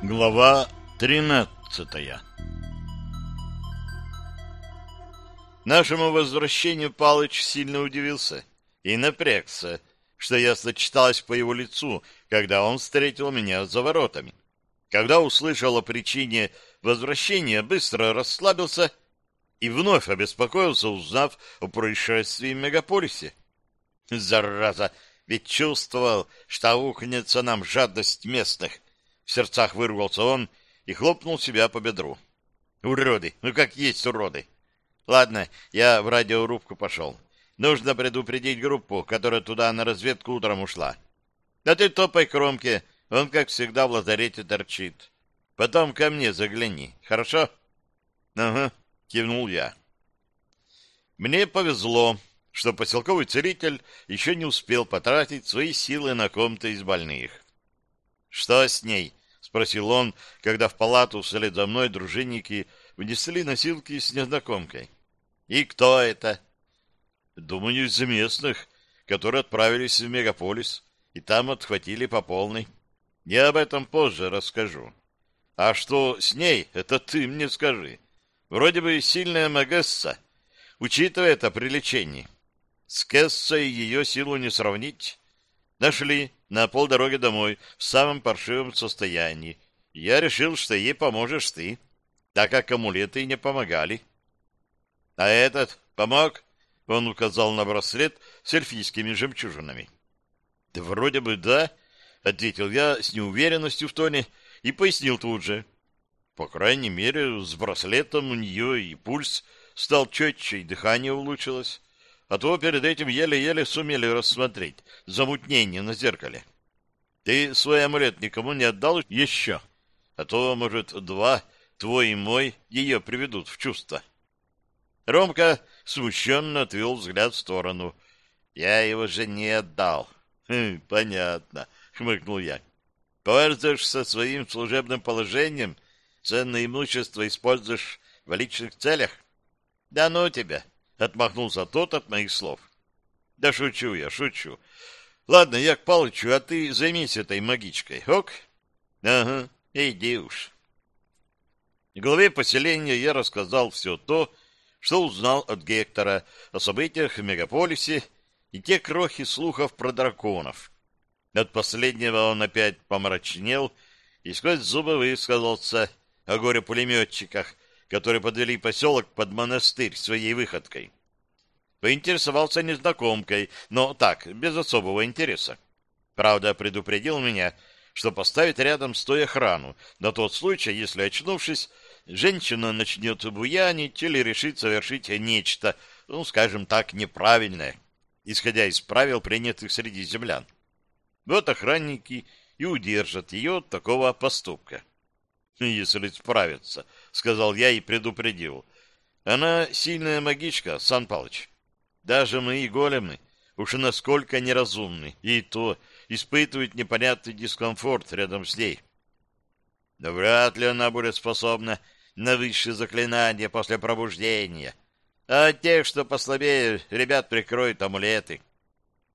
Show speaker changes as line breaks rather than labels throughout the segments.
Глава тринадцатая Нашему возвращению Палыч сильно удивился и напрягся, что ясно читалось по его лицу, когда он встретил меня за воротами. Когда услышал о причине возвращения, быстро расслабился и вновь обеспокоился, узнав о происшествии в мегаполисе. Зараза! Ведь чувствовал, что аукнется нам жадность местных — в сердцах вырвался он и хлопнул себя по бедру. Уроды! Ну как есть уроды! Ладно, я в радиорубку пошел. Нужно предупредить группу, которая туда на разведку утром ушла. А ты топай кромке, он, как всегда, в лазарете торчит. Потом ко мне загляни, хорошо? Ага, кивнул я. Мне повезло, что поселковый целитель еще не успел потратить свои силы на ком-то из больных. Что с ней? Спросил он, когда в палату вслед за мной дружинники внесли носилки с незнакомкой. И кто это? Думаю, из местных, которые отправились в мегаполис и там отхватили по полной. Я об этом позже расскажу. А что с ней, это ты мне скажи. Вроде бы сильная Магесса, учитывая это при лечении. С Кессой ее силу не сравнить. Нашли на полдороги домой в самом паршивом состоянии. Я решил, что ей поможешь ты, так как амулеты не помогали. — А этот помог? — он указал на браслет с эльфийскими жемчужинами. — Да вроде бы да, — ответил я с неуверенностью в тоне и пояснил тут же. По крайней мере, с браслетом у нее и пульс стал четче, и дыхание улучшилось а то перед этим еле-еле сумели рассмотреть замутнение на зеркале. Ты свой амулет никому не отдал еще? А то, может, два, твой и мой, ее приведут в чувство. Ромка смущенно отвел взгляд в сторону. Я его же не отдал. Хм, понятно, хмыкнул я. Пользуешься своим служебным положением, ценное имущество используешь в личных целях? Да ну тебя, Отмахнулся тот от моих слов. Да шучу я, шучу. Ладно, я к Палычу, а ты займись этой магичкой, ок? Ага, иди уж. В главе поселения я рассказал все то, что узнал от Гектора о событиях в мегаполисе и те крохи слухов про драконов. От последнего он опять помрачнел и сквозь зубы высказался о горе-пулеметчиках, которые подвели поселок под монастырь своей выходкой. Поинтересовался незнакомкой, но так, без особого интереса. Правда, предупредил меня, что поставит рядом с той охрану, на тот случай, если, очнувшись, женщина начнет буянить или решит совершить нечто, ну, скажем так, неправильное, исходя из правил, принятых среди землян. Вот охранники и удержат ее от такого поступка. «Если справится», — сказал я и предупредил. «Она сильная магичка, Сан Палыч. Даже мои големы уж насколько неразумны, и то испытывают непонятный дискомфорт рядом с ней. Да вряд ли она будет способна на высшие заклинания после пробуждения. А тех, что послабее, ребят прикроют амулеты.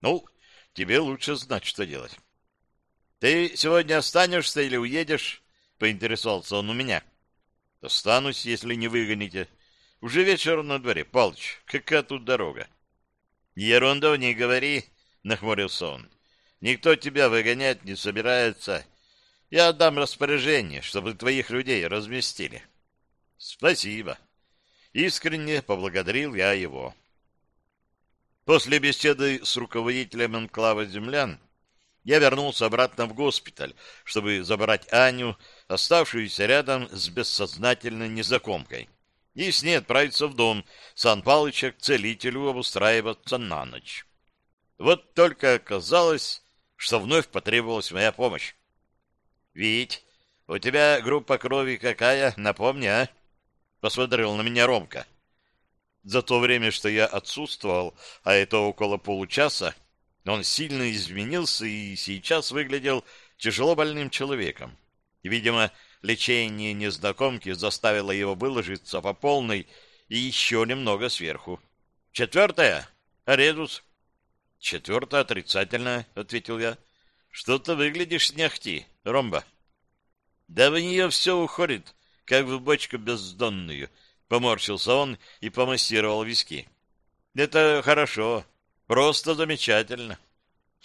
Ну, тебе лучше знать, что делать. Ты сегодня останешься или уедешь? Поинтересовался он у меня. Останусь, если не выгоните. Уже вечер на дворе. Палыч, какая тут дорога? Ерунду не говори, нахмурился он. Никто тебя выгонять не собирается. Я отдам распоряжение, чтобы твоих людей разместили. Спасибо. Искренне поблагодарил я его. После беседы с руководителем анклава землян я вернулся обратно в госпиталь, чтобы забрать Аню, оставшуюся рядом с бессознательной незнакомкой, и с ней отправиться в дом Сан Палыча к целителю обустраиваться на ночь. Вот только оказалось, что вновь потребовалась моя помощь. — Вить, у тебя группа крови какая, напомни, а? — посмотрел на меня Ромка. За то время, что я отсутствовал, а это около получаса, он сильно изменился и сейчас выглядел тяжело больным человеком. Видимо, лечение незнакомки заставило его выложиться по полной и еще немного сверху. Четвертое? Аредус? Четвертое отрицательное, ответил я. Что-то выглядишь не ахти, Ромба. Да в нее все уходит, как в бочку бездонную, — поморщился он и помассировал виски. Это хорошо, просто замечательно.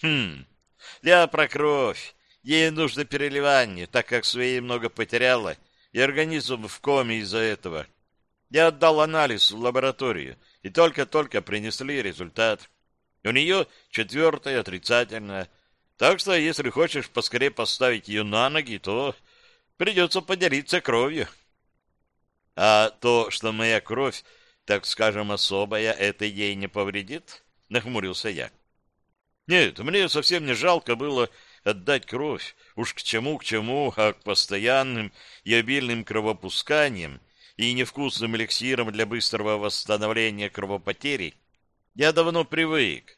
Хм, я про кровь. Ей нужно переливание, так как своей много потеряла, и организм в коме из-за этого. Я отдал анализ в лабораторию, и только-только принесли результат. У нее четвертое отрицательное. Так что, если хочешь поскорее поставить ее на ноги, то придется поделиться кровью. А то, что моя кровь, так скажем, особая, это ей не повредит? Нахмурился я. Нет, мне совсем не жалко было отдать кровь. Уж к чему, к чему, а к постоянным и обильным кровопусканиям и невкусным эликсиром для быстрого восстановления кровопотери я давно привык.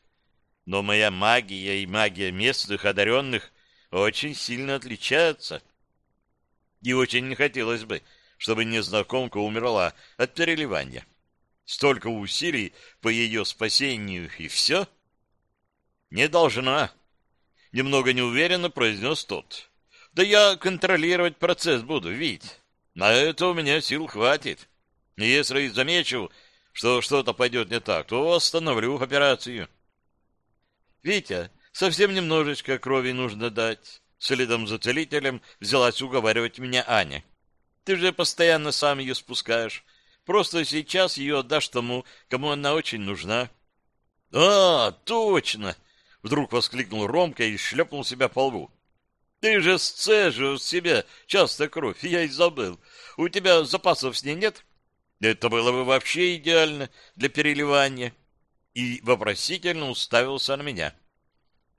Но моя магия и магия местных одаренных очень сильно отличаются. И очень не хотелось бы, чтобы незнакомка умерла от переливания. Столько усилий по ее спасению, и все? Не должна. Немного неуверенно произнес тот. Да я контролировать процесс буду, ведь на это у меня сил хватит. И если замечу, что что-то пойдет не так, то остановлю операцию. Витя, совсем немножечко крови нужно дать. Следом за целителем взялась уговаривать меня Аня. Ты же постоянно сам ее спускаешь. Просто сейчас ее отдашь тому, кому она очень нужна. — А, точно! — вдруг воскликнул Ромка и шлепнул себя по лбу. — Ты же сцеживаешь себя часто кровь, я и забыл. У тебя запасов с ней нет? Это было бы вообще идеально для переливания. И вопросительно уставился на меня.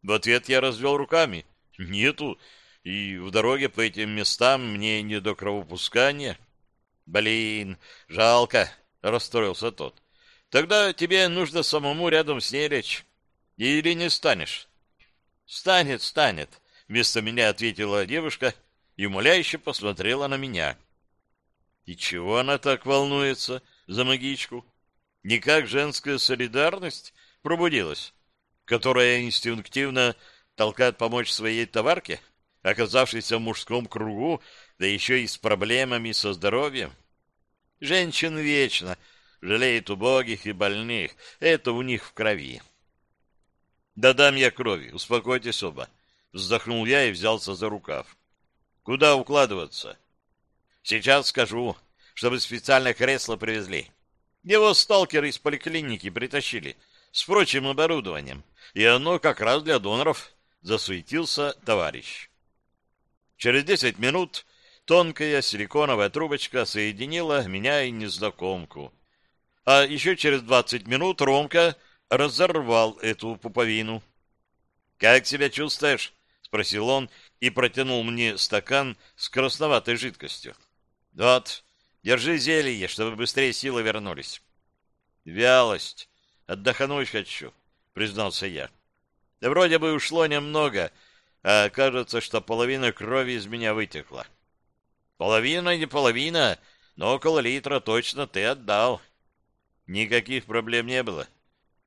В ответ я развел руками. Нету, и в дороге по этим местам мне не до кровопускания. Блин, жалко, расстроился тот. Тогда тебе нужно самому рядом с ней лечь. Или не станешь? Станет, станет, вместо меня ответила девушка и умоляюще посмотрела на меня. И чего она так волнуется за магичку? Никак женская солидарность пробудилась, которая инстинктивно толкает помочь своей товарке, оказавшейся в мужском кругу да еще и с проблемами со здоровьем. Женщин вечно жалеют убогих и больных, это у них в крови. Да дам я крови, успокойтесь оба. Вздохнул я и взялся за рукав. Куда укладываться? Сейчас скажу, чтобы специальное кресло привезли. Его сталкеры из поликлиники притащили с прочим оборудованием, и оно как раз для доноров, засуетился товарищ. Через десять минут Тонкая силиконовая трубочка соединила меня и незнакомку. А еще через двадцать минут Ромка разорвал эту пуповину. «Как себя чувствуешь?» — спросил он и протянул мне стакан с красноватой жидкостью. «Вот, держи зелье, чтобы быстрее силы вернулись». «Вялость. Отдохнуть хочу», — признался я. «Да вроде бы ушло немного, а кажется, что половина крови из меня вытекла». Половина не половина, но около литра точно ты отдал. Никаких проблем не было.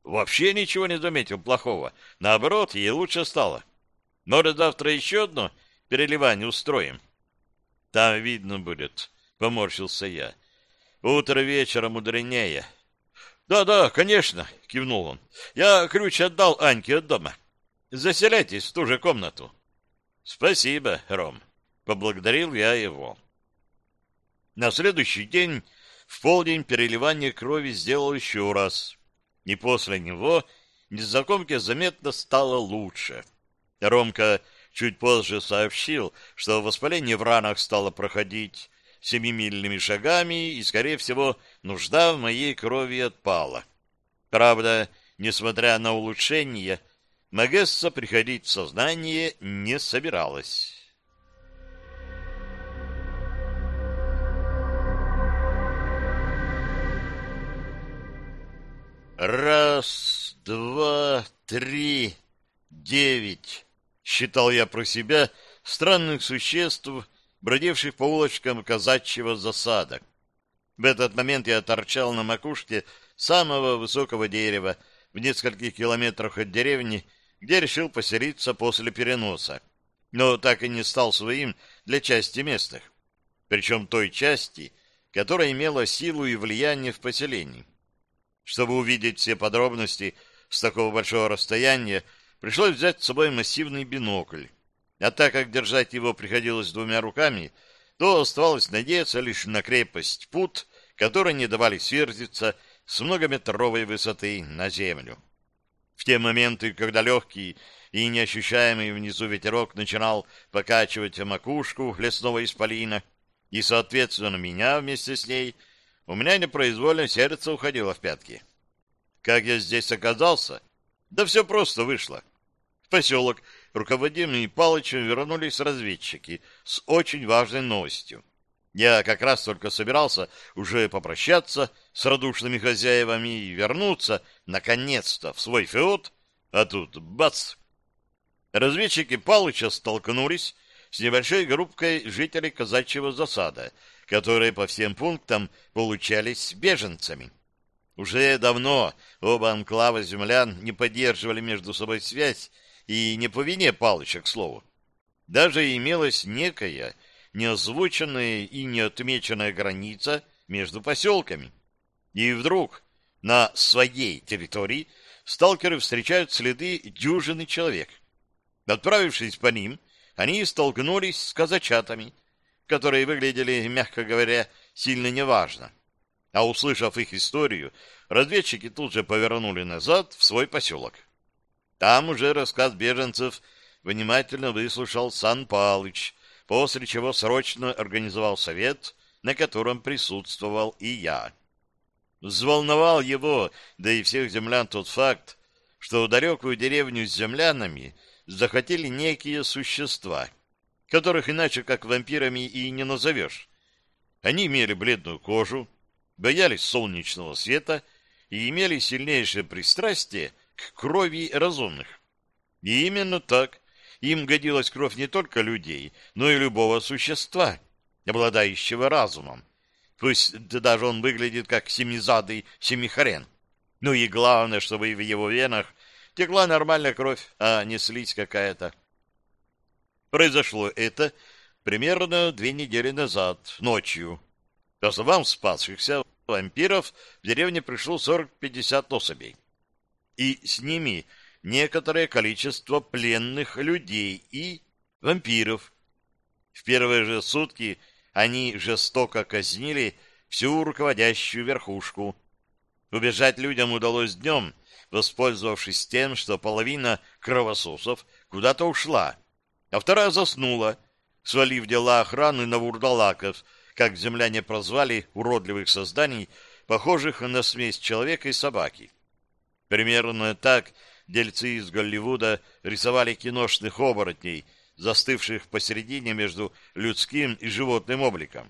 Вообще ничего не заметил плохого. Наоборот, ей лучше стало. Может, завтра еще одно переливание устроим? Там видно будет, — поморщился я. Утро вечера мудренее. Да-да, конечно, — кивнул он. Я ключ отдал Аньке от дома. Заселяйтесь в ту же комнату. Спасибо, Ром. Поблагодарил я его. На следующий день в полдень переливание крови сделал еще раз. И после него незнакомке заметно стало лучше. Ромка чуть позже сообщил, что воспаление в ранах стало проходить семимильными шагами, и, скорее всего, нужда в моей крови отпала. Правда, несмотря на улучшение, Магесса приходить в сознание не собиралась. Раз, два, три, девять. Считал я про себя странных существ, бродивших по улочкам казачьего засада. В этот момент я торчал на макушке самого высокого дерева в нескольких километрах от деревни, где решил поселиться после переноса. но так и не стал своим для части местных, причем той части, которая имела силу и влияние в поселении. Чтобы увидеть все подробности с такого большого расстояния, пришлось взять с собой массивный бинокль. А так как держать его приходилось двумя руками, то оставалось надеяться лишь на крепость пут, которые не давали сверзиться с многометровой высоты на землю. В те моменты, когда легкий и неощущаемый внизу ветерок начинал покачивать макушку лесного исполина, и, соответственно, меня вместе с ней, у меня непроизвольно сердце уходило в пятки. Как я здесь оказался? Да все просто вышло. В поселок, руководимый Палычем, вернулись разведчики с очень важной новостью. Я как раз только собирался уже попрощаться с радушными хозяевами и вернуться, наконец-то, в свой феод, а тут бац! Разведчики Палыча столкнулись с небольшой группкой жителей казачьего засада, которые по всем пунктам получались беженцами. Уже давно оба анклава землян не поддерживали между собой связь, и не по вине Палыча, к слову. Даже имелась некая неозвученная и неотмеченная граница между поселками. И вдруг на своей территории сталкеры встречают следы дюжины человек. Отправившись по ним, они столкнулись с казачатами, которые выглядели, мягко говоря, сильно неважно. А услышав их историю, разведчики тут же повернули назад в свой поселок. Там уже рассказ беженцев внимательно выслушал Сан Палыч, после чего срочно организовал совет, на котором присутствовал и я. Взволновал его, да и всех землян тот факт, что далекую деревню с землянами захотели некие существа, которых иначе как вампирами и не назовешь. Они имели бледную кожу, боялись солнечного света и имели сильнейшее пристрастие к крови разумных. И именно так им годилась кровь не только людей, но и любого существа, обладающего разумом. Пусть даже он выглядит как семизадый семихарен. Ну и главное, чтобы в его венах текла нормальная кровь, а не слизь какая-то. Произошло это примерно две недели назад, ночью. По словам спасшихся вампиров, в деревне пришло 40-50 особей. И с ними некоторое количество пленных людей и вампиров. В первые же сутки они жестоко казнили всю руководящую верхушку. Убежать людям удалось днем, воспользовавшись тем, что половина кровососов куда-то ушла, а вторая заснула, свалив дела охраны на вурдалаков, как земляне прозвали уродливых созданий, похожих на смесь человека и собаки. Примерно так дельцы из Голливуда рисовали киношных оборотней, застывших посередине между людским и животным обликом.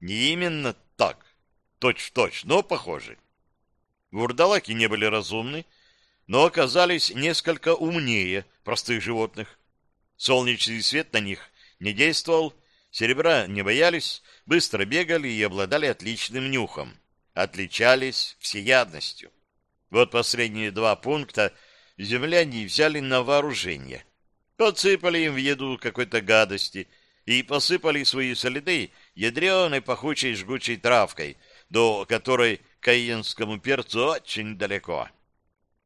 Не именно так, точь-в-точь, но похожи. Вурдалаки не были разумны, но оказались несколько умнее простых животных. Солнечный свет на них не действовал, серебра не боялись, быстро бегали и обладали отличным нюхом, отличались всеядностью. Вот последние два пункта земляне взяли на вооружение. Подсыпали им в еду какой-то гадости и посыпали свои следы ядреной пахучей жгучей травкой, до которой каенскому перцу очень далеко.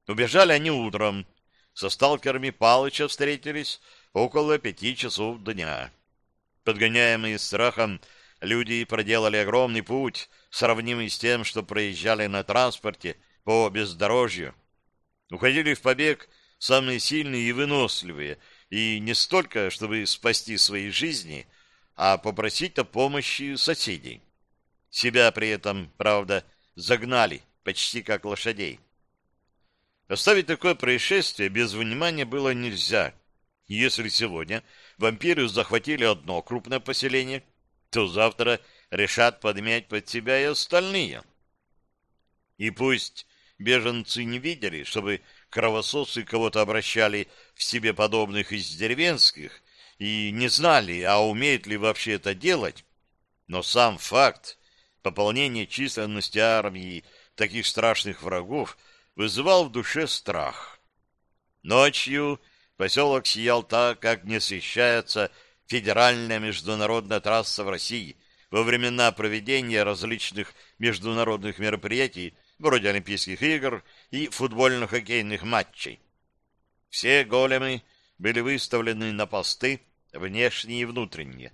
Убежали они утром. Со сталкерами Палыча встретились около пяти часов дня. Подгоняемые страхом, люди проделали огромный путь, сравнимый с тем, что проезжали на транспорте по бездорожью. Уходили в побег самые сильные и выносливые, и не столько, чтобы спасти свои жизни, а попросить о помощи соседей. Себя при этом, правда, загнали, почти как лошадей. Оставить такое происшествие без внимания было нельзя. Если сегодня вампиры захватили одно крупное поселение, то завтра решат подмять под себя и остальные. И пусть беженцы не видели, чтобы кровососы кого-то обращали в себе подобных из деревенских, и не знали, а умеют ли вообще это делать, но сам факт пополнения численности армии таких страшных врагов вызывал в душе страх. Ночью поселок сиял так, как не освещается федеральная международная трасса в России во времена проведения различных международных мероприятий вроде Олимпийских игр и футбольно-хоккейных матчей. Все големы были выставлены на посты, внешние и внутренние.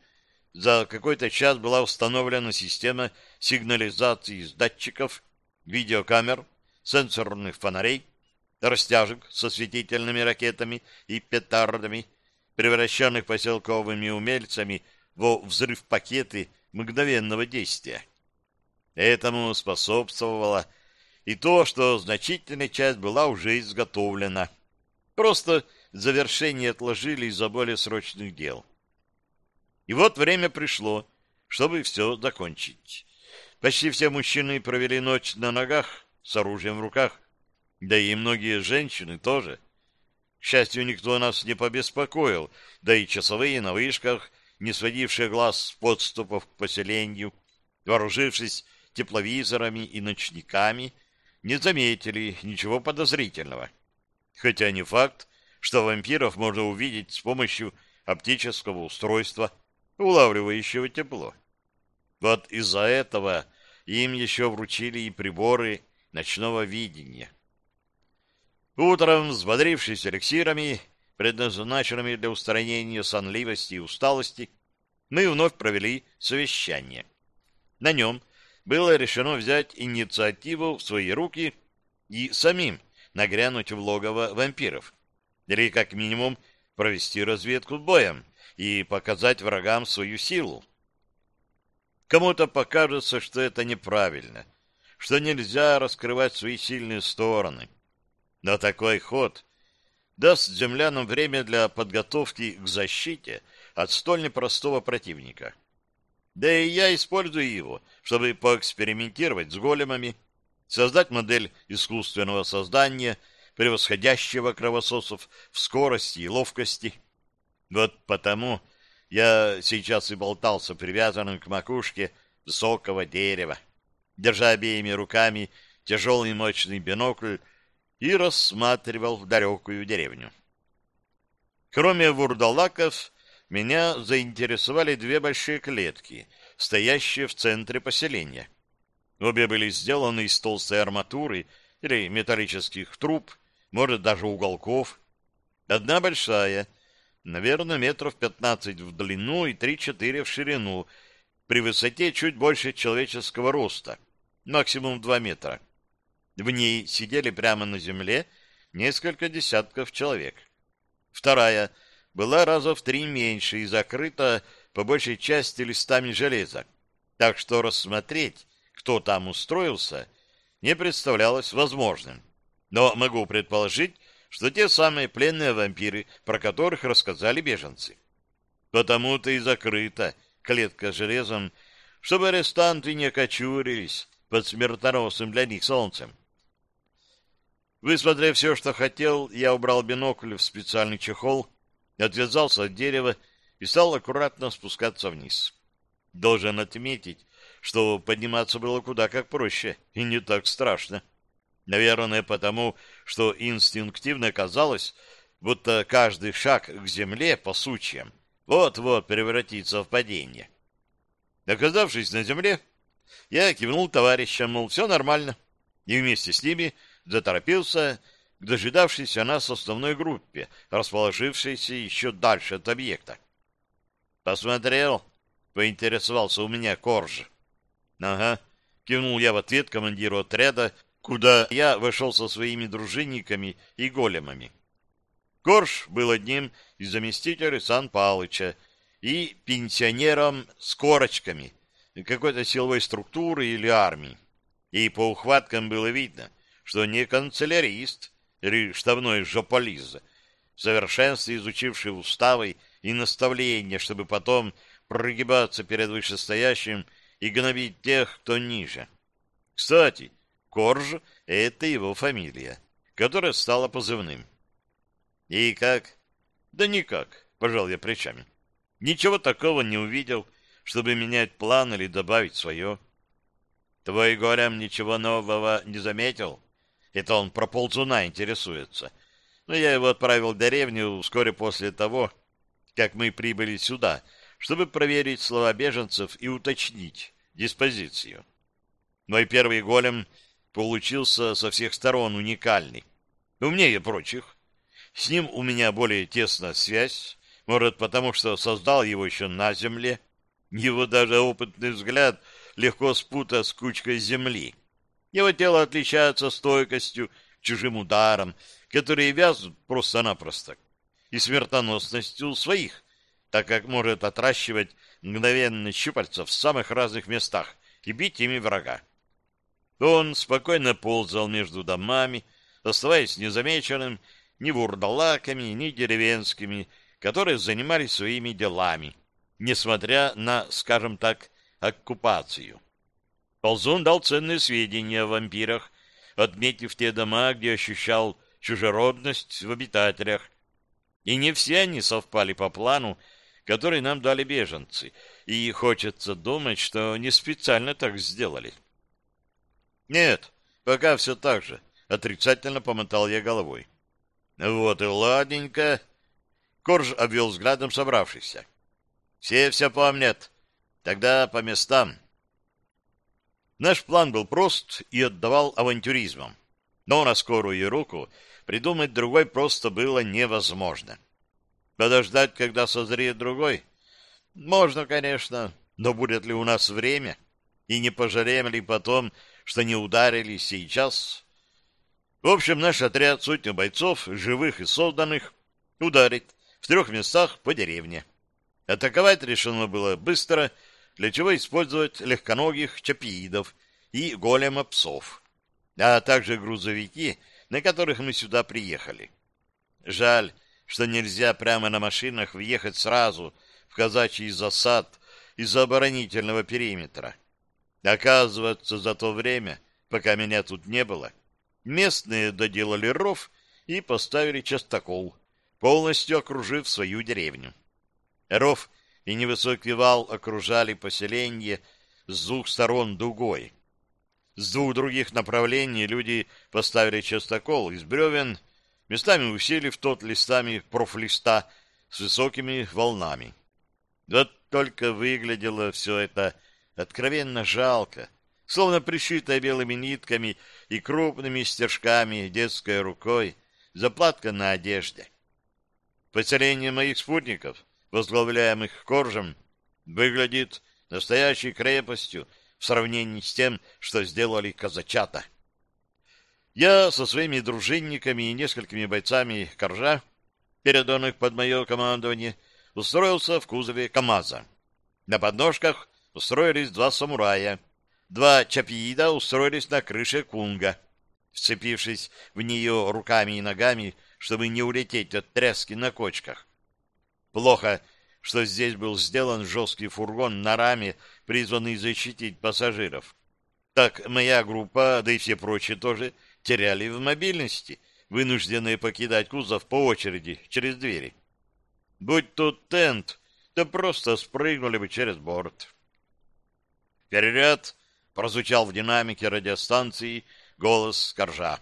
За какой-то час была установлена система сигнализации с датчиков, видеокамер, сенсорных фонарей, растяжек со светительными ракетами и петардами, превращенных поселковыми умельцами во взрыв-пакеты мгновенного действия. Этому способствовало и то, что значительная часть была уже изготовлена. Просто завершение отложили из-за более срочных дел. И вот время пришло, чтобы все закончить. Почти все мужчины провели ночь на ногах, с оружием в руках, да и многие женщины тоже. К счастью, никто нас не побеспокоил, да и часовые на вышках, не сводившие глаз с подступов к поселению, вооружившись тепловизорами и ночниками, не заметили ничего подозрительного. Хотя не факт, что вампиров можно увидеть с помощью оптического устройства, улавливающего тепло. Вот из-за этого им еще вручили и приборы ночного видения. Утром, взбодрившись эликсирами, предназначенными для устранения сонливости и усталости, мы вновь провели совещание. На нем было решено взять инициативу в свои руки и самим нагрянуть в логово вампиров, или как минимум провести разведку боем и показать врагам свою силу. Кому-то покажется, что это неправильно, что нельзя раскрывать свои сильные стороны. Но такой ход даст землянам время для подготовки к защите от столь непростого противника. Да и я использую его, чтобы поэкспериментировать с големами, создать модель искусственного создания, превосходящего кровососов в скорости и ловкости. Вот потому я сейчас и болтался привязанным к макушке высокого дерева, держа обеими руками тяжелый мощный бинокль и рассматривал в далекую деревню. Кроме вурдалаков, меня заинтересовали две большие клетки, стоящие в центре поселения. Обе были сделаны из толстой арматуры или металлических труб, может, даже уголков. Одна большая, наверное, метров пятнадцать в длину и три-четыре в ширину, при высоте чуть больше человеческого роста, максимум два метра. В ней сидели прямо на земле несколько десятков человек. Вторая — была раза в три меньше и закрыта по большей части листами железа, так что рассмотреть, кто там устроился, не представлялось возможным. Но могу предположить, что те самые пленные вампиры, про которых рассказали беженцы. Потому-то и закрыта клетка железом, чтобы арестанты не окочурились под смертоносным для них солнцем. Высмотрев все, что хотел, я убрал бинокль в специальный чехол отвязался от дерева и стал аккуратно спускаться вниз. Должен отметить, что подниматься было куда как проще и не так страшно. Наверное, потому, что инстинктивно казалось, будто каждый шаг к земле по сучьям вот-вот превратится в падение. Оказавшись на земле, я кивнул товарищам, мол, все нормально, и вместе с ними заторопился к дожидавшейся нас основной группе, расположившейся еще дальше от объекта. «Посмотрел?» — поинтересовался у меня Корж. «Ага», — кивнул я в ответ командиру отряда, куда я вошел со своими дружинниками и големами. Корж был одним из заместителей Сан Палыча и пенсионером с корочками какой-то силовой структуры или армии. И по ухваткам было видно, что не канцелярист, или штабной жополиз, в совершенстве изучивший уставы и наставления, чтобы потом прогибаться перед вышестоящим и гнобить тех, кто ниже. Кстати, Корж — это его фамилия, которая стала позывным. И как? Да никак, пожал я плечами. Ничего такого не увидел, чтобы менять план или добавить свое. Твой горем ничего нового не заметил? Это он про ползуна интересуется. но я его отправил в деревню вскоре после того, как мы прибыли сюда, чтобы проверить слова беженцев и уточнить диспозицию. Мой первый голем получился со всех сторон уникальный, умнее прочих. С ним у меня более тесная связь, может, потому что создал его еще на земле. Его даже опытный взгляд легко спутать с кучкой земли. Его тело отличается стойкостью к чужим ударам, которые вязнут просто-напросто, и смертоносностью своих, так как может отращивать мгновенно щупальца в самых разных местах и бить ими врага. Он спокойно ползал между домами, оставаясь незамеченным ни вурдалаками, ни деревенскими, которые занимались своими делами, несмотря на, скажем так, оккупацию. Ползун дал ценные сведения о вампирах, отметив те дома, где ощущал чужеродность в обитателях. И не все они совпали по плану, который нам дали беженцы, и хочется думать, что не специально так сделали. Нет, пока все так же, отрицательно помотал я головой. Вот и ладненько. Корж обвел взглядом собравшихся. Все все помнят. Тогда по местам. Наш план был прост и отдавал авантюризмом. Но на скорую руку придумать другой просто было невозможно. Подождать, когда созреет другой? Можно, конечно, но будет ли у нас время? И не пожалеем ли потом, что не ударили сейчас? В общем, наш отряд сотни бойцов, живых и созданных, ударит в трех местах по деревне. Атаковать решено было быстро, для чего использовать легконогих чапиидов и голема псов, а также грузовики, на которых мы сюда приехали. Жаль, что нельзя прямо на машинах въехать сразу в казачий засад из-за оборонительного периметра. Оказывается, за то время, пока меня тут не было, местные доделали ров и поставили частокол, полностью окружив свою деревню. Ров и невысокий вал окружали поселение с двух сторон дугой. С двух других направлений люди поставили частокол из бревен, местами усилив тот листами профлиста с высокими волнами. Вот только выглядело все это откровенно жалко, словно пришитое белыми нитками и крупными стежками детской рукой, заплатка на одежде. Поселение моих спутников, возглавляемых Коржем, выглядит настоящей крепостью в сравнении с тем, что сделали казачата. Я со своими дружинниками и несколькими бойцами Коржа, переданных под мое командование, устроился в кузове КамАЗа. На подножках устроились два самурая. Два чапиида устроились на крыше кунга. Вцепившись в нее руками и ногами, чтобы не улететь от тряски на кочках. Плохо, что здесь был сделан жесткий фургон на раме, призванный защитить пассажиров. Так моя группа, да и все прочие тоже, теряли в мобильности, вынужденные покидать кузов по очереди через двери. Будь тут тент, то просто спрыгнули бы через борт. «Вперед!» — прозвучал в динамике радиостанции голос Коржа.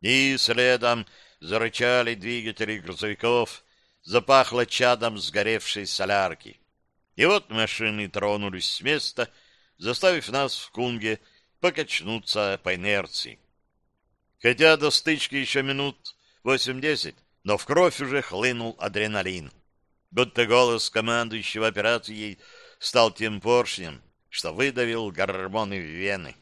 И следом зарычали двигатели грузовиков, запахло чадом сгоревшей солярки. И вот машины тронулись с места, заставив нас в Кунге покачнуться по инерции. Хотя до стычки еще минут восемь-десять, но в кровь уже хлынул адреналин. Будто голос командующего операцией стал тем поршнем, что выдавил гормоны в вены.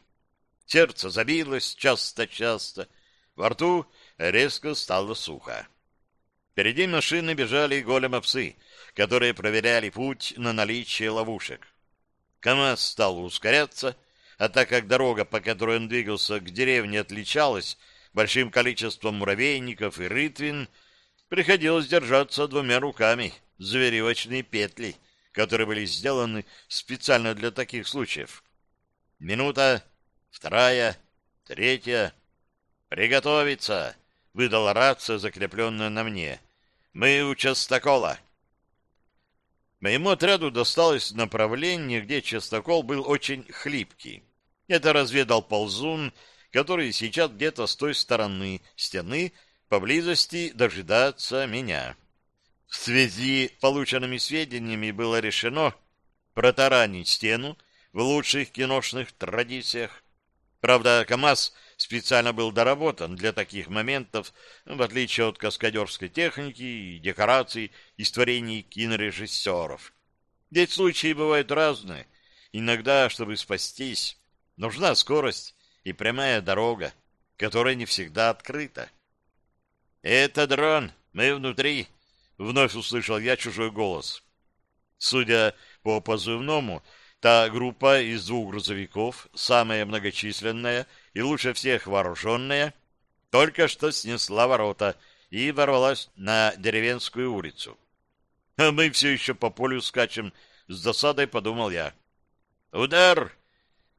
Сердце забилось часто-часто, во рту резко стало сухо. Впереди машины бежали голема-псы, которые проверяли путь на наличие ловушек. КамАЗ стал ускоряться, а так как дорога, по которой он двигался к деревне, отличалась большим количеством муравейников и рытвин, приходилось держаться двумя руками за веревочные петли, которые были сделаны специально для таких случаев. Минута, вторая, третья. «Приготовиться!» — выдала рация, закрепленная на мне. «Мы у частокола». Моему отряду досталось направление, где частокол был очень хлипкий. Это разведал ползун, который сейчас где-то с той стороны стены поблизости дожидаться меня. В связи с полученными сведениями было решено протаранить стену в лучших киношных традициях. Правда, КАМАЗ специально был доработан для таких моментов, в отличие от каскадерской техники и декораций из творений кинорежиссеров. Ведь случаи бывают разные. Иногда, чтобы спастись, нужна скорость и прямая дорога, которая не всегда открыта. «Это дрон, мы внутри», — вновь услышал я чужой голос. Судя по позывному, та группа из двух грузовиков, самая многочисленная и лучше всех вооруженная, только что снесла ворота и ворвалась на деревенскую улицу. А мы все еще по полю скачем, с досадой подумал я. «Удар!»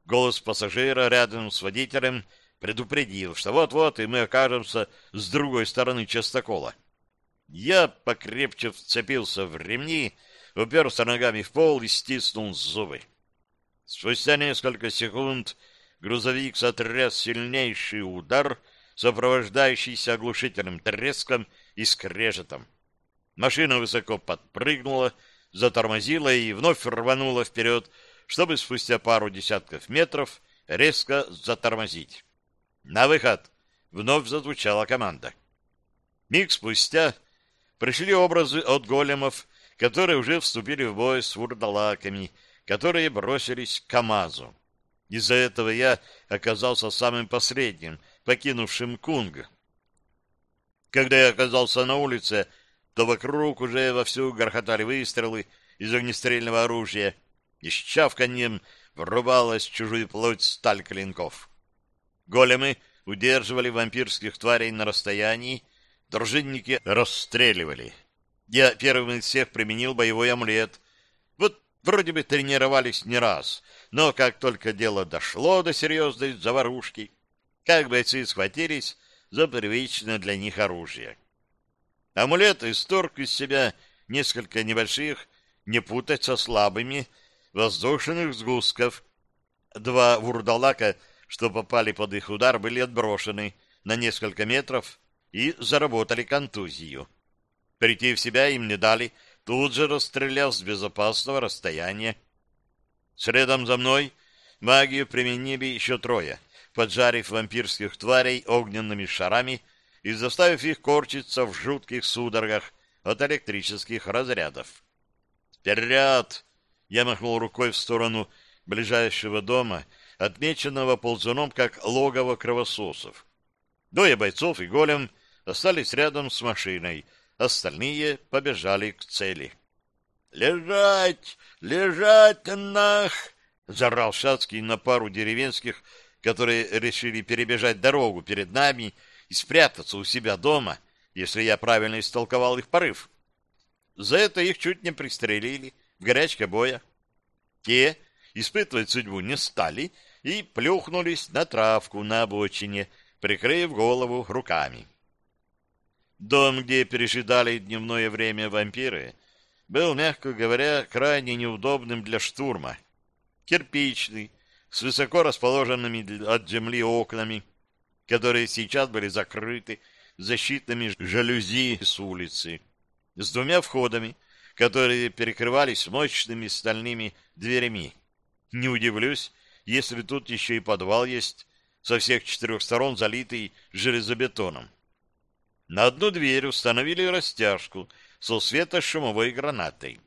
Голос пассажира рядом с водителем предупредил, что вот-вот и мы окажемся с другой стороны частокола. Я покрепче вцепился в ремни, уперся ногами в пол и стиснул зубы. Спустя несколько секунд грузовик сотряс сильнейший удар, сопровождающийся оглушительным треском и скрежетом. Машина высоко подпрыгнула, затормозила и вновь рванула вперед, чтобы спустя пару десятков метров резко затормозить. «На выход!» — вновь зазвучала команда. Миг спустя пришли образы от големов, которые уже вступили в бой с вурдалаками, которые бросились к КамАЗу. Из-за этого я оказался самым последним, покинувшим Кунг. Когда я оказался на улице, то вокруг уже вовсю грохотали выстрелы из огнестрельного оружия, и с чавканьем врубалась чужую плоть сталь клинков. Големы удерживали вампирских тварей на расстоянии, дружинники расстреливали. Я первым из всех применил боевой амулет. Вот вроде бы тренировались не раз, но как только дело дошло до серьезной заварушки, как бойцы схватились за привычное для них оружие. Амулет исторг из себя несколько небольших, не путать со слабыми, воздушных сгустков. Два вурдалака, что попали под их удар, были отброшены на несколько метров и заработали контузию. Прийти в себя им не дали, тут же расстрелял с безопасного расстояния. Следом за мной магию применили еще трое, поджарив вампирских тварей огненными шарами и заставив их корчиться в жутких судорогах от электрических разрядов. «Вперед!» Я махнул рукой в сторону ближайшего дома, отмеченного ползуном как логово кровососов. Двое бойцов и голем остались рядом с машиной, остальные побежали к цели. «Лежать! Лежать нах!» — зарал Шацкий на пару деревенских, которые решили перебежать дорогу перед нами и спрятаться у себя дома, если я правильно истолковал их порыв. За это их чуть не пристрелили в горячке боя. Те испытывать судьбу не стали и плюхнулись на травку на обочине, прикрыв голову руками. Дом, где пережидали дневное время вампиры, был, мягко говоря, крайне неудобным для штурма. Кирпичный, с высоко расположенными от земли окнами, которые сейчас были закрыты защитными жалюзи с улицы, с двумя входами, которые перекрывались мощными стальными дверями. Не удивлюсь, если тут еще и подвал есть, со всех четырех сторон залитый железобетоном. На одну дверь установили растяжку со светошумовой гранатой.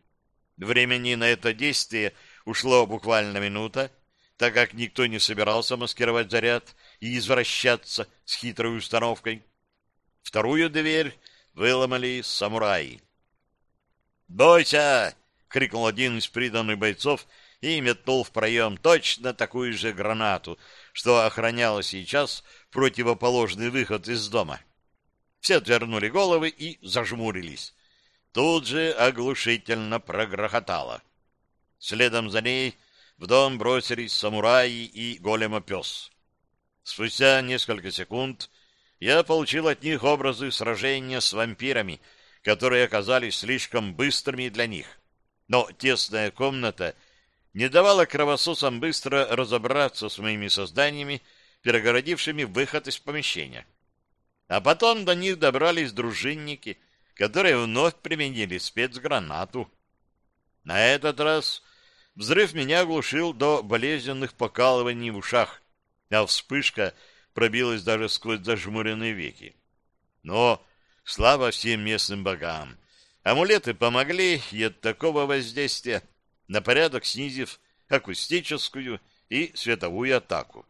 Времени на это действие ушло буквально минута, так как никто не собирался маскировать заряд и извращаться с хитрой установкой. Вторую дверь выломали самураи. «Бойся!» — крикнул один из приданных бойцов и метнул в проем точно такую же гранату, что охраняла сейчас противоположный выход из дома. Все отвернули головы и зажмурились. Тут же оглушительно прогрохотало. Следом за ней в дом бросились самураи и голема-пес. Спустя несколько секунд я получил от них образы сражения с вампирами — которые оказались слишком быстрыми для них. Но тесная комната не давала кровососам быстро разобраться с моими созданиями, перегородившими выход из помещения. А потом до них добрались дружинники, которые вновь применили спецгранату. На этот раз взрыв меня оглушил до болезненных покалываний в ушах, а вспышка пробилась даже сквозь зажмуренные веки. Но слава всем местным богам! Амулеты помогли и от такого воздействия, на порядок снизив акустическую и световую атаку.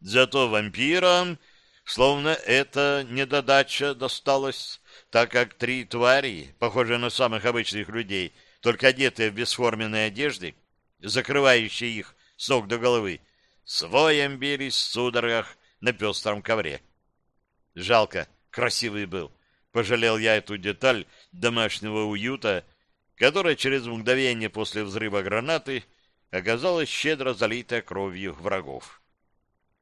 Зато вампирам словно эта недодача досталась, так как три твари, похожие на самых обычных людей, только одетые в бесформенные одежды, закрывающие их с ног до головы, своем бились в судорогах на пестром ковре. Жалко, красивый был. Пожалел я эту деталь домашнего уюта, которая через мгновение после взрыва гранаты оказалась щедро залита кровью врагов.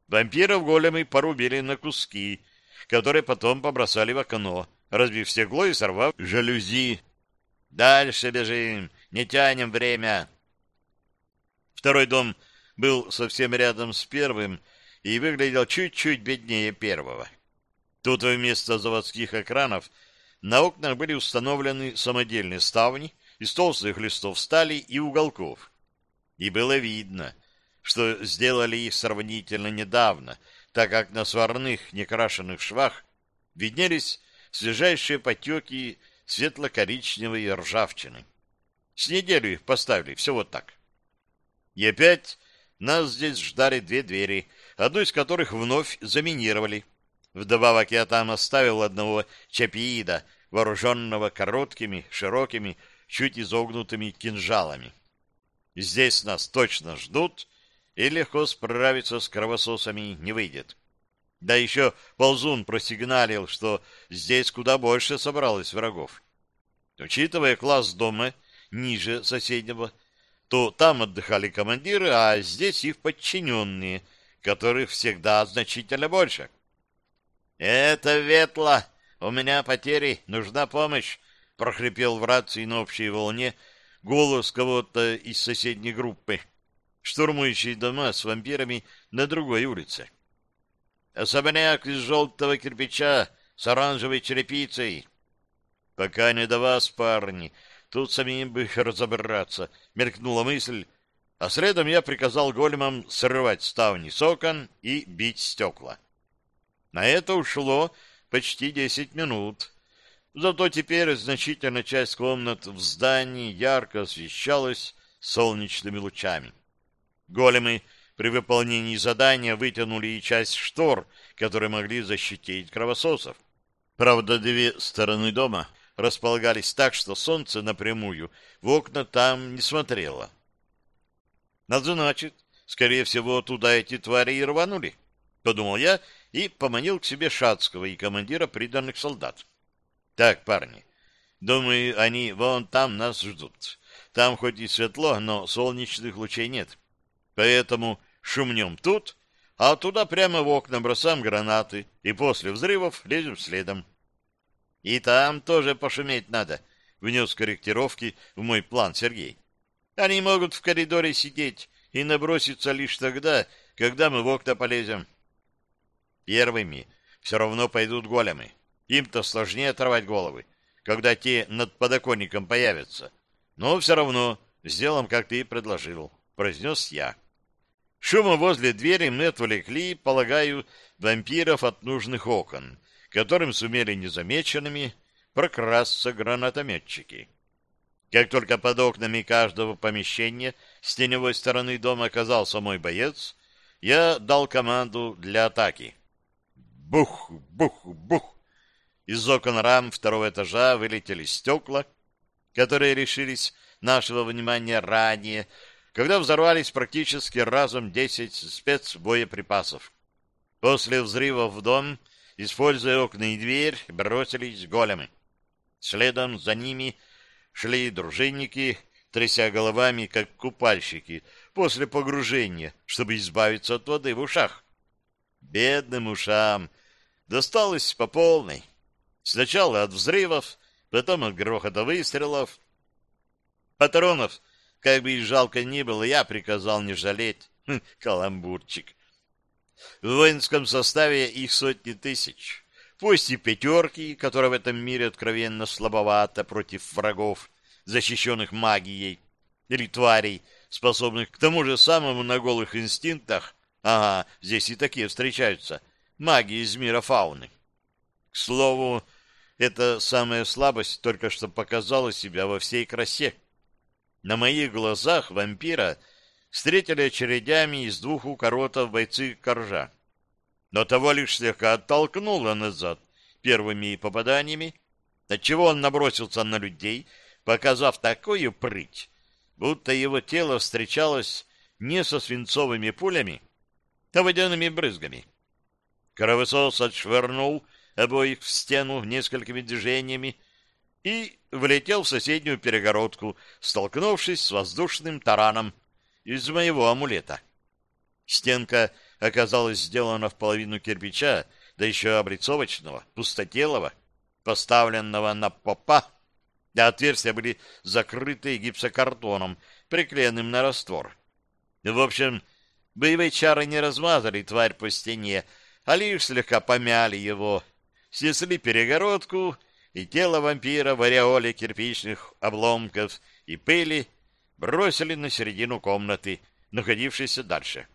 Вампиров големы порубили на куски, которые потом побросали в окно, разбив стекло и сорвав жалюзи. «Дальше бежим, не тянем время!» Второй дом был совсем рядом с первым и выглядел чуть-чуть беднее первого. Тут вместо заводских экранов на окнах были установлены самодельные ставни из толстых листов стали и уголков. И было видно, что сделали их сравнительно недавно, так как на сварных некрашенных швах виднелись свежайшие потеки светло-коричневой ржавчины. С неделю их поставили, все вот так. И опять нас здесь ждали две двери, одну из которых вновь заминировали. Вдобавок я там оставил одного чапиида, вооруженного короткими, широкими, чуть изогнутыми кинжалами. Здесь нас точно ждут, и легко справиться с кровососами не выйдет. Да еще ползун просигналил, что здесь куда больше собралось врагов. Учитывая класс дома ниже соседнего, то там отдыхали командиры, а здесь их подчиненные, которых всегда значительно больше. — Это ветла! У меня потери, нужна помощь! — прохрипел в рации на общей волне голос кого-то из соседней группы, штурмующей дома с вампирами на другой улице. Особняк из желтого кирпича с оранжевой черепицей. Пока не до вас, парни, тут самим бы разобраться, мелькнула мысль, а следом я приказал големам срывать ставни с окон и бить стекла. На это ушло почти десять минут. Зато теперь значительная часть комнат в здании ярко освещалась солнечными лучами. Големы при выполнении задания вытянули и часть штор, которые могли защитить кровососов. Правда, две стороны дома располагались так, что солнце напрямую в окна там не смотрело. Надо, значит, скорее всего, туда эти твари и рванули, — подумал я и поманил к себе Шацкого и командира приданных солдат. Так, парни, думаю, они вон там нас ждут. Там хоть и светло, но солнечных лучей нет. Поэтому шумнем тут, а туда прямо в окна бросаем гранаты, и после взрывов лезем следом. И там тоже пошуметь надо, внес корректировки в мой план Сергей. Они могут в коридоре сидеть и наброситься лишь тогда, когда мы в окна полезем. Первыми все равно пойдут големы. Им-то сложнее оторвать головы, когда те над подоконником появятся. Но все равно сделаем, как ты предложил, — произнес я. Шума возле двери мы отвлекли, полагаю, вампиров от нужных окон, которым сумели незамеченными прокрасться гранатометчики. Как только под окнами каждого помещения с теневой стороны дома оказался мой боец, я дал команду для атаки. Бух, бух, бух! Из окон рам второго этажа вылетели стекла, которые решились нашего внимания ранее, когда взорвались практически разом десять спецбоеприпасов. После взрыва в дом, используя окна и дверь, бросились големы. Следом за ними шли дружинники, тряся головами, как купальщики, после погружения, чтобы избавиться от воды в ушах. Бедным ушам досталось по полной. Сначала от взрывов, потом от грохота выстрелов. Патронов как бы и жалко ни было, я приказал не жалеть. Хм, каламбурчик. В воинском составе их сотни тысяч. пусть и пятерки, которая в этом мире откровенно слабовата против врагов, защищенных магией, или тварей, способных к тому же самому на голых инстинктах, ага, здесь и такие встречаются, маги из мира фауны. К слову, эта самая слабость только что показала себя во всей красе. На моих глазах вампира встретили очередями из двух укоротов бойцы коржа. Но того лишь слегка оттолкнуло назад первыми попаданиями, отчего он набросился на людей, показав такую прыть, будто его тело встречалось не со свинцовыми пулями, а водяными брызгами. Кровосос отшвырнул обоих в стену несколькими движениями и влетел в соседнюю перегородку, столкнувшись с воздушным тараном из моего амулета. Стенка оказалась сделана в половину кирпича, да еще облицовочного, пустотелого, поставленного на попа, а отверстия были закрыты гипсокартоном, приклеенным на раствор. В общем, боевые чары не размазали тварь по стене, а лишь слегка помяли его, снесли перегородку, и тело вампира в ореоле кирпичных обломков и пыли бросили на середину комнаты, находившейся дальше.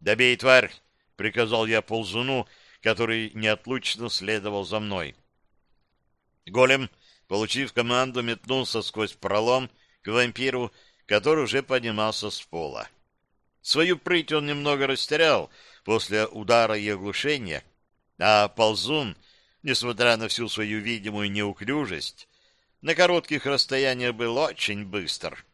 «Добей, тварь!» — приказал я ползуну, который неотлучно следовал за мной. Голем, получив команду, метнулся сквозь пролом к вампиру, который уже поднимался с пола. Свою прыть он немного растерял после удара и оглушения, а ползун — несмотря на всю свою видимую неуклюжесть, на коротких расстояниях был очень быстр.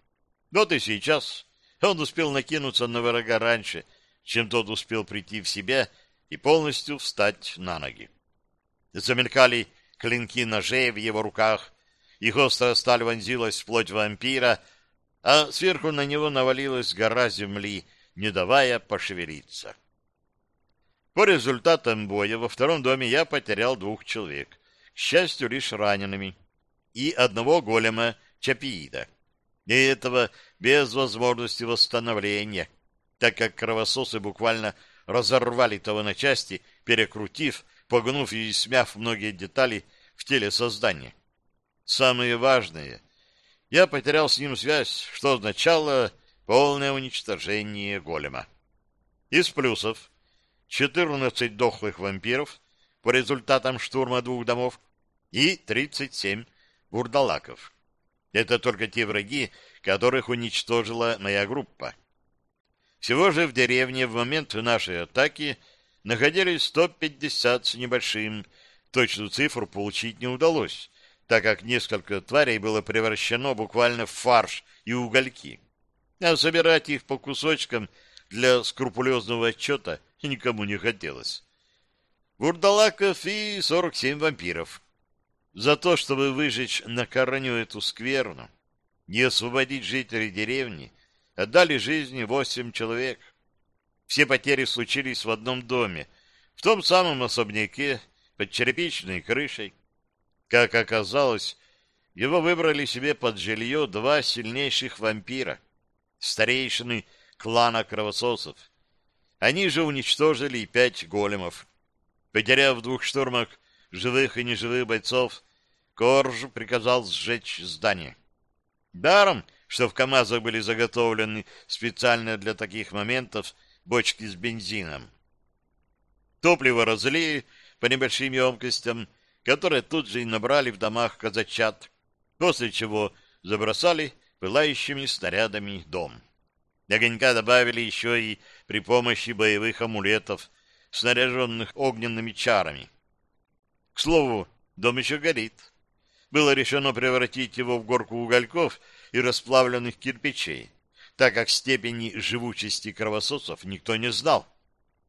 Вот и сейчас он успел накинуться на врага раньше, чем тот успел прийти в себя и полностью встать на ноги. Замелькали клинки ножей в его руках, их острая сталь вонзилась в плоть вампира, а сверху на него навалилась гора земли, не давая пошевелиться. По результатам боя во втором доме я потерял двух человек, к счастью, лишь ранеными, и одного голема Чапиида. И этого без возможности восстановления, так как кровососы буквально разорвали того на части, перекрутив, погнув и смяв многие детали в теле создания. Самое важное, я потерял с ним связь, что означало полное уничтожение голема. Из плюсов 14 дохлых вампиров по результатам штурма двух домов и 37 бурдалаков. Это только те враги, которых уничтожила моя группа. Всего же в деревне в момент нашей атаки находились 150 с небольшим. Точную цифру получить не удалось, так как несколько тварей было превращено буквально в фарш и угольки. А собирать их по кусочкам для скрупулезного отчета никому не хотелось. Вурдалаков и 47 вампиров. За то, чтобы выжечь на корню эту скверну, не освободить жителей деревни, отдали жизни восемь человек. Все потери случились в одном доме, в том самом особняке, под черепичной крышей. Как оказалось, его выбрали себе под жилье два сильнейших вампира, старейшины клана кровососов. Они же уничтожили и пять големов. Потеряв в двух штурмах живых и неживых бойцов, Корж приказал сжечь здание. Даром, что в КАМАЗах были заготовлены специально для таких моментов бочки с бензином. Топливо разлили по небольшим емкостям, которые тут же и набрали в домах казачат, после чего забросали пылающими снарядами дом. Огонька добавили еще и при помощи боевых амулетов, снаряженных огненными чарами. К слову, дом еще горит. Было решено превратить его в горку угольков и расплавленных кирпичей, так как степени живучести кровососов никто не знал.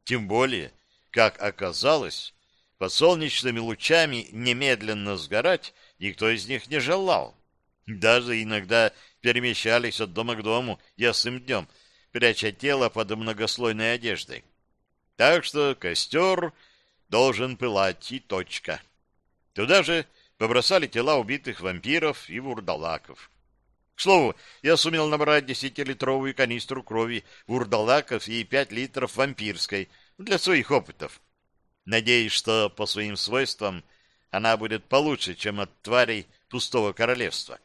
Тем более, как оказалось, под солнечными лучами немедленно сгорать никто из них не желал. Даже иногда перемещались от дома к дому ясным днем, пряча тело под многослойной одеждой. Так что костер должен пылать и точка. Туда же побросали тела убитых вампиров и вурдалаков. К слову, я сумел набрать десятилитровую канистру крови вурдалаков и пять литров вампирской для своих опытов. надеясь, что по своим свойствам она будет получше, чем от тварей пустого королевства.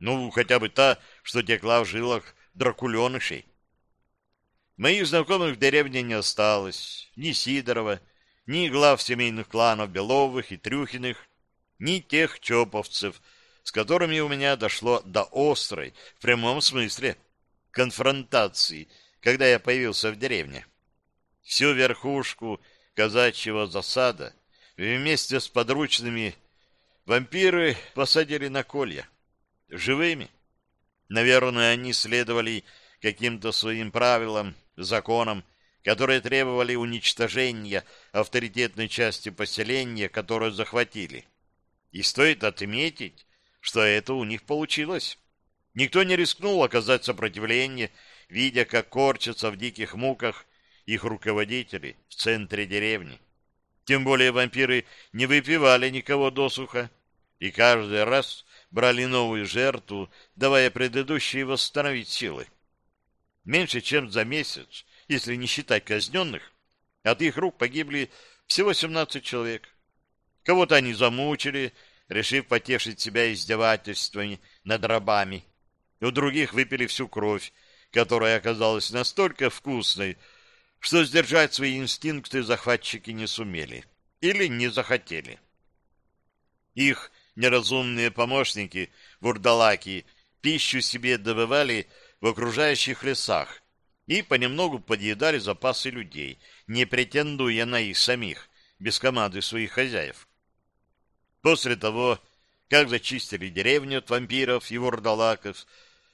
Ну, хотя бы та, что текла в жилах дракуленышей. Моих знакомых в деревне не осталось. Ни Сидорова, ни глав семейных кланов Беловых и Трюхиных, ни тех чоповцев, с которыми у меня дошло до острой, в прямом смысле, конфронтации, когда я появился в деревне. Всю верхушку казачьего засада вместе с подручными вампиры посадили на колья. Живыми. Наверное, они следовали каким-то своим правилам, законам, которые требовали уничтожения авторитетной части поселения, которую захватили. И стоит отметить, что это у них получилось. Никто не рискнул оказать сопротивление, видя, как корчатся в диких муках их руководители в центре деревни. Тем более вампиры не выпивали никого досуха, и каждый раз брали новую жертву, давая предыдущей восстановить силы. Меньше чем за месяц, если не считать казненных, от их рук погибли всего 17 человек. Кого-то они замучили, решив потешить себя издевательствами над рабами. У других выпили всю кровь, которая оказалась настолько вкусной, что сдержать свои инстинкты захватчики не сумели или не захотели. Их неразумные помощники, вурдалаки, пищу себе добывали в окружающих лесах и понемногу подъедали запасы людей, не претендуя на их самих, без команды своих хозяев. После того, как зачистили деревню от вампиров и вурдалаков,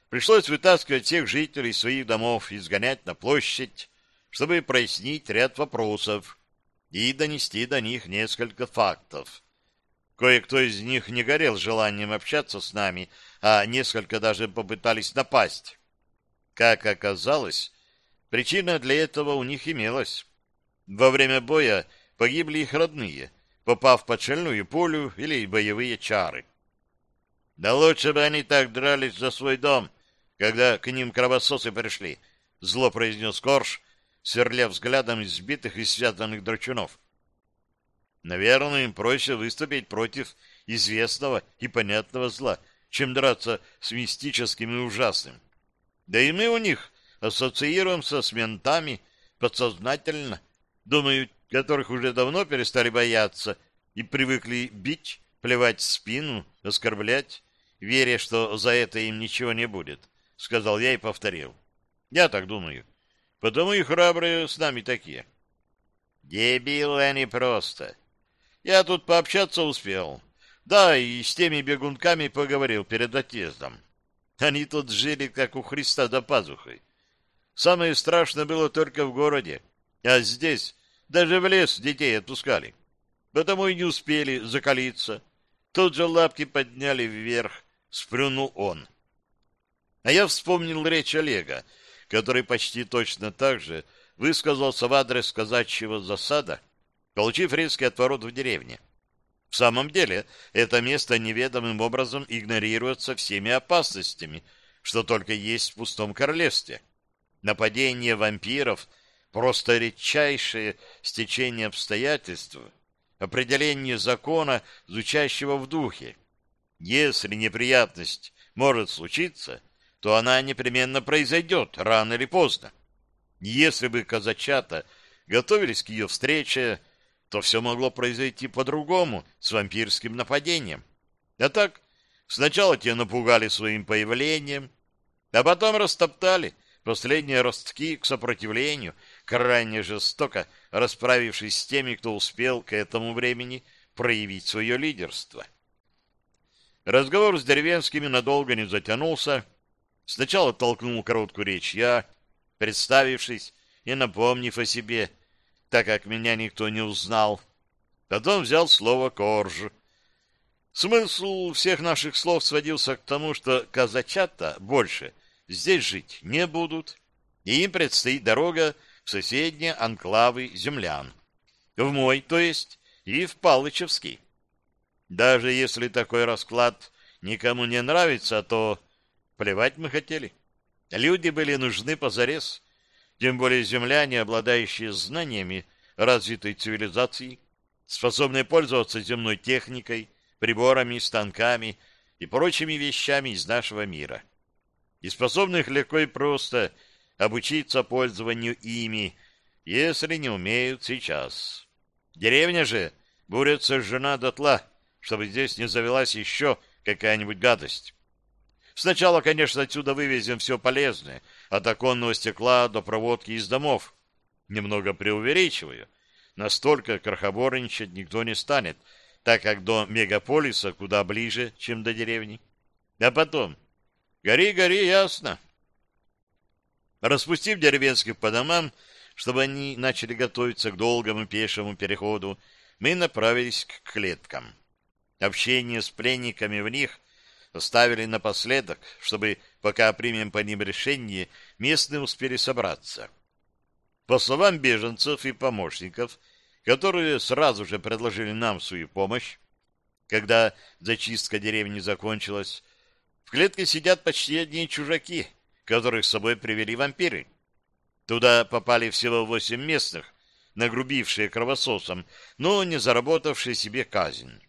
пришлось вытаскивать всех жителей своих домов и сгонять на площадь, чтобы прояснить ряд вопросов и донести до них несколько фактов. Кое-кто из них не горел желанием общаться с нами, а несколько даже попытались напасть. Как оказалось, причина для этого у них имелась. Во время боя погибли их родные, попав под шальную пулю или боевые чары. Да лучше бы они так дрались за свой дом, когда к ним кровососы пришли, — зло произнес Корж, сверля взглядом избитых и связанных драчунов. Наверное, им проще выступить против известного и понятного зла, чем драться с мистическим и ужасным. Да и мы у них ассоциируемся с ментами подсознательно, думаю, которых уже давно перестали бояться и привыкли бить, плевать в спину, оскорблять, веря, что за это им ничего не будет, — сказал я и повторил. Я так думаю. Потому и храбрые с нами такие. Дебилы они просто. Я тут пообщаться успел. Да, и с теми бегунками поговорил перед отъездом. Они тут жили, как у Христа до пазухой. Самое страшное было только в городе, а здесь даже в лес детей отпускали. Потому и не успели закалиться. Тут же лапки подняли вверх, сплюнул он. А я вспомнил речь Олега, который почти точно так же высказался в адрес казачьего засада, получив резкий отворот в деревне. В самом деле, это место неведомым образом игнорируется всеми опасностями, что только есть в пустом королевстве. Нападение вампиров — просто редчайшее стечение обстоятельств, определение закона, звучащего в духе. Если неприятность может случиться, то она непременно произойдет рано или поздно. Если бы казачата готовились к ее встрече, то все могло произойти по-другому, с вампирским нападением. А так, сначала те напугали своим появлением, а потом растоптали последние ростки к сопротивлению, крайне жестоко расправившись с теми, кто успел к этому времени проявить свое лидерство. Разговор с деревенскими надолго не затянулся. Сначала толкнул короткую речь я, представившись и напомнив о себе, так как меня никто не узнал. Потом взял слово Корж. Смысл всех наших слов сводился к тому, что казачата больше здесь жить не будут, и им предстоит дорога в соседние анклавы землян. В мой, то есть, и в Палычевский. Даже если такой расклад никому не нравится, то плевать мы хотели. Люди были нужны позарез, тем более земляне, обладающие знаниями развитой цивилизации, способные пользоваться земной техникой, приборами, станками и прочими вещами из нашего мира, и способных легко и просто обучиться пользованию ими, если не умеют сейчас. Деревня же будет сожжена дотла, чтобы здесь не завелась еще какая-нибудь гадость. Сначала, конечно, отсюда вывезем все полезное, от оконного стекла до проводки из домов. Немного преувеличиваю. Настолько крохоборничать никто не станет, так как до мегаполиса куда ближе, чем до деревни. А потом, гори, гори, ясно. Распустив деревенских по домам, чтобы они начали готовиться к долгому пешему переходу, мы направились к клеткам. Общение с пленниками в них оставили напоследок, чтобы, пока примем по ним решение, местные успели собраться. По словам беженцев и помощников, которые сразу же предложили нам свою помощь, когда зачистка деревни закончилась, в клетке сидят почти одни чужаки, которых с собой привели вампиры. Туда попали всего восемь местных, нагрубившие кровососом, но не заработавшие себе казнь.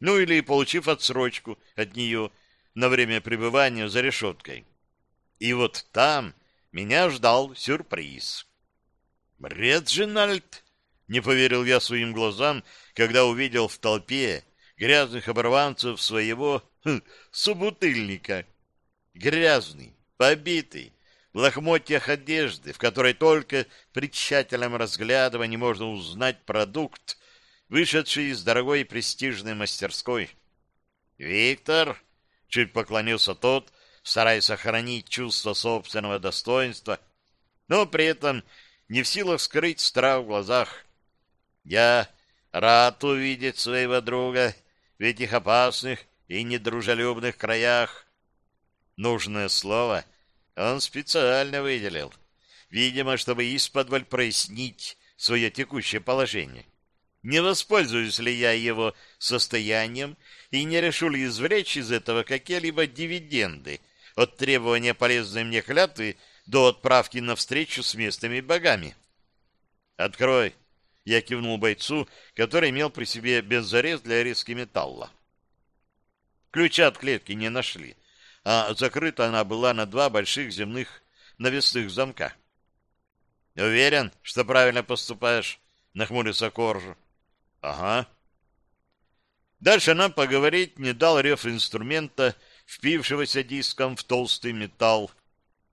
Ну или получив отсрочку от нее на время пребывания за решеткой. И вот там меня ждал сюрприз. «Реджинальд!» — не поверил я своим глазам, когда увидел в толпе грязных оборванцев своего хм, собутыльника. Грязный, побитый, в лохмотьях одежды, в которой только при тщательном разглядывании можно узнать продукт, вышедший из дорогой престижной мастерской. «Виктор!» — чуть поклонился тот, стараясь сохранить чувство собственного достоинства, но при этом не в силах скрыть страх в глазах. «Я рад увидеть своего друга в этих опасных и недружелюбных краях». Нужное слово — он специально выделил. Видимо, чтобы исподволь прояснить свое текущее положение. Не воспользуюсь ли я его состоянием и не решу ли извлечь из этого какие-либо дивиденды от требования полезной мне клятвы до отправки на встречу с местными богами? «Открой!» — я кивнул бойцу, который имел при себе беззарез для резки металла. Ключа от клетки не нашли, а закрыта она была на два больших земных навесных замка. — Уверен, что правильно поступаешь? — нахмурился Коржу. — Ага. Дальше нам поговорить не дал рев инструмента, впившегося диском в толстый металл.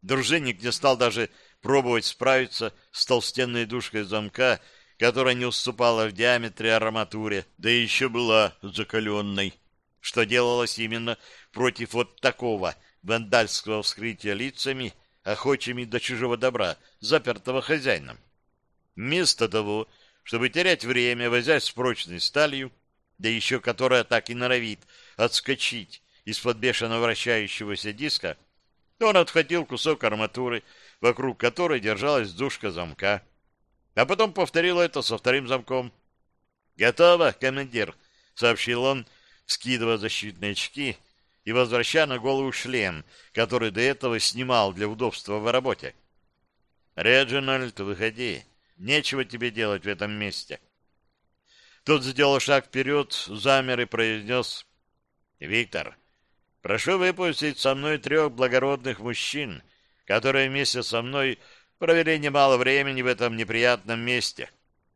Дружинник не стал даже пробовать справиться с толстенной душкой замка, которая не уступала в диаметре арматуре, да еще была закаленной, что делалось именно против вот такого вандальского вскрытия лицами, охочими до чужого добра, запертого хозяином. Вместо того, чтобы терять время, возясь с прочной сталью, да еще которая так и норовит отскочить из-под бешено вращающегося диска, он отхватил кусок арматуры, вокруг которой держалась душка замка, а потом повторил это со вторым замком. «Готово, командир», — сообщил он, скидывая защитные очки и возвращая на голову шлем, который до этого снимал для удобства в работе. «Реджинальд, выходи. Нечего тебе делать в этом месте». Тот сделал шаг вперед, замер и произнес «Виктор, прошу выпустить со мной трех благородных мужчин, которые вместе со мной провели немало времени в этом неприятном месте.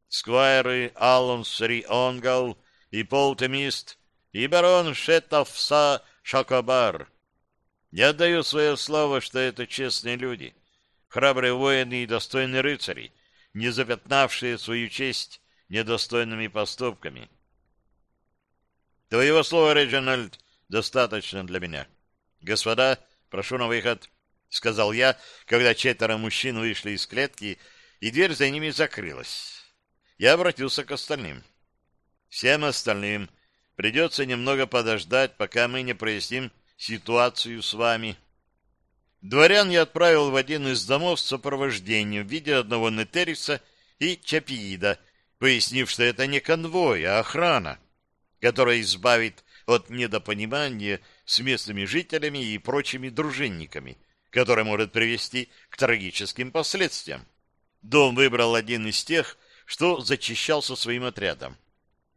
Сквайры Аллон Сри Онгал и Пол Темист и барон Шетовса Шакабар. Я даю свое слово, что это честные люди, храбрые воины и достойные рыцари, не запятнавшие свою честь недостойными поступками. Твоего слова, Реджинальд, достаточно для меня. Господа, прошу на выход, — сказал я, когда четверо мужчин вышли из клетки, и дверь за ними закрылась. Я обратился к остальным. Всем остальным Придется немного подождать, пока мы не проясним ситуацию с вами. Дворян я отправил в один из домов с сопровождением в виде одного Нетериса и Чапиида, пояснив, что это не конвой, а охрана, которая избавит от недопонимания с местными жителями и прочими дружинниками, которое может привести к трагическим последствиям. Дом выбрал один из тех, что зачищался своим отрядом.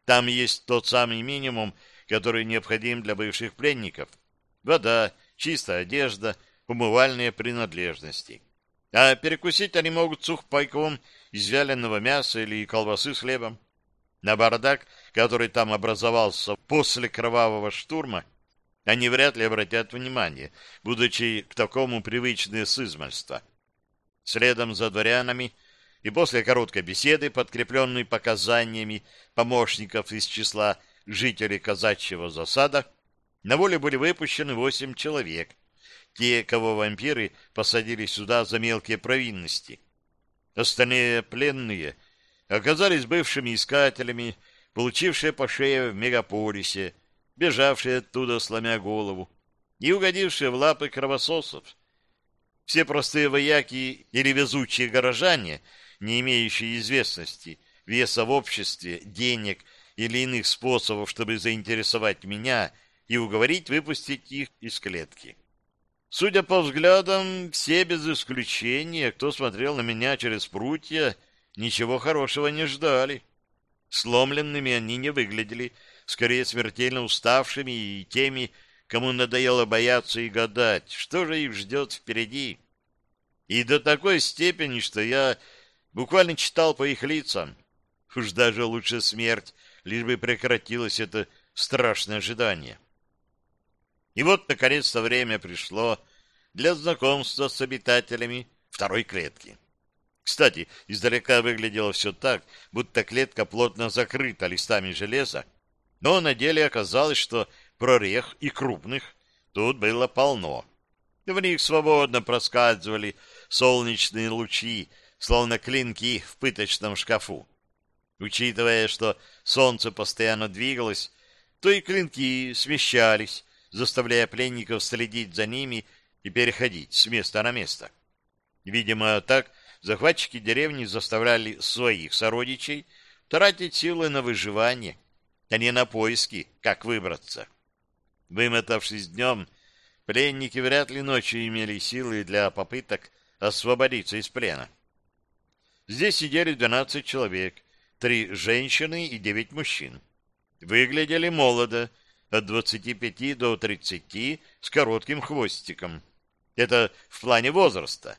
Там есть тот самый минимум, который необходим для бывших пленников. Вода, чистая одежда, умывальные принадлежности. А перекусить они могут сухпайком из вяленого мяса или колбасы с хлебом. На бардак, который там образовался после кровавого штурма, они вряд ли обратят внимание, будучи к такому привычны с измальства. Следом за дворянами и после короткой беседы, подкрепленной показаниями помощников из числа жителей казачьего засада, на воле были выпущены восемь человек, те, кого вампиры посадили сюда за мелкие провинности. Остальные пленные оказались бывшими искателями, получившие по шее в мегаполисе, бежавшие оттуда, сломя голову, и угодившие в лапы кровососов. Все простые вояки или везучие горожане, не имеющие известности, веса в обществе, денег или иных способов, чтобы заинтересовать меня и уговорить выпустить их из клетки. Судя по взглядам, все без исключения, кто смотрел на меня через прутья, ничего хорошего не ждали. Сломленными они не выглядели, скорее смертельно уставшими и теми, кому надоело бояться и гадать, что же их ждет впереди. И до такой степени, что я буквально читал по их лицам. Уж даже лучше смерть, лишь бы прекратилось это страшное ожидание. И вот, наконец-то, время пришло для знакомства с обитателями второй клетки. Кстати, издалека выглядело все так, будто клетка плотно закрыта листами железа, но на деле оказалось, что прорех и крупных тут было полно. В них свободно проскальзывали солнечные лучи, словно клинки в пыточном шкафу. Учитывая, что солнце постоянно двигалось, то и клинки смещались, заставляя пленников следить за ними и переходить с места на место. Видимо, так захватчики деревни заставляли своих сородичей тратить силы на выживание, а не на поиски, как выбраться. Вымотавшись днем, пленники вряд ли ночью имели силы для попыток освободиться из плена. Здесь сидели 12 человек, три женщины и девять мужчин. Выглядели молодо, от 25 до 30 с коротким хвостиком. Это в плане возраста.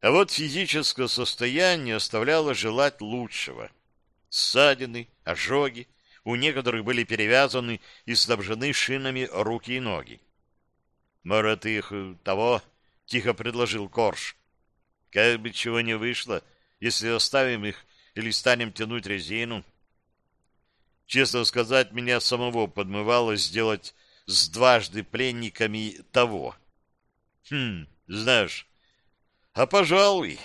А вот физическое состояние оставляло желать лучшего. Ссадины, ожоги, у некоторых были перевязаны и снабжены шинами руки и ноги. «Может, их того?» — тихо предложил Корж. «Как бы чего не вышло, если оставим их или станем тянуть резину?» Честно сказать, меня самого подмывало сделать с дважды пленниками того. Хм, знаешь, а пожалуй,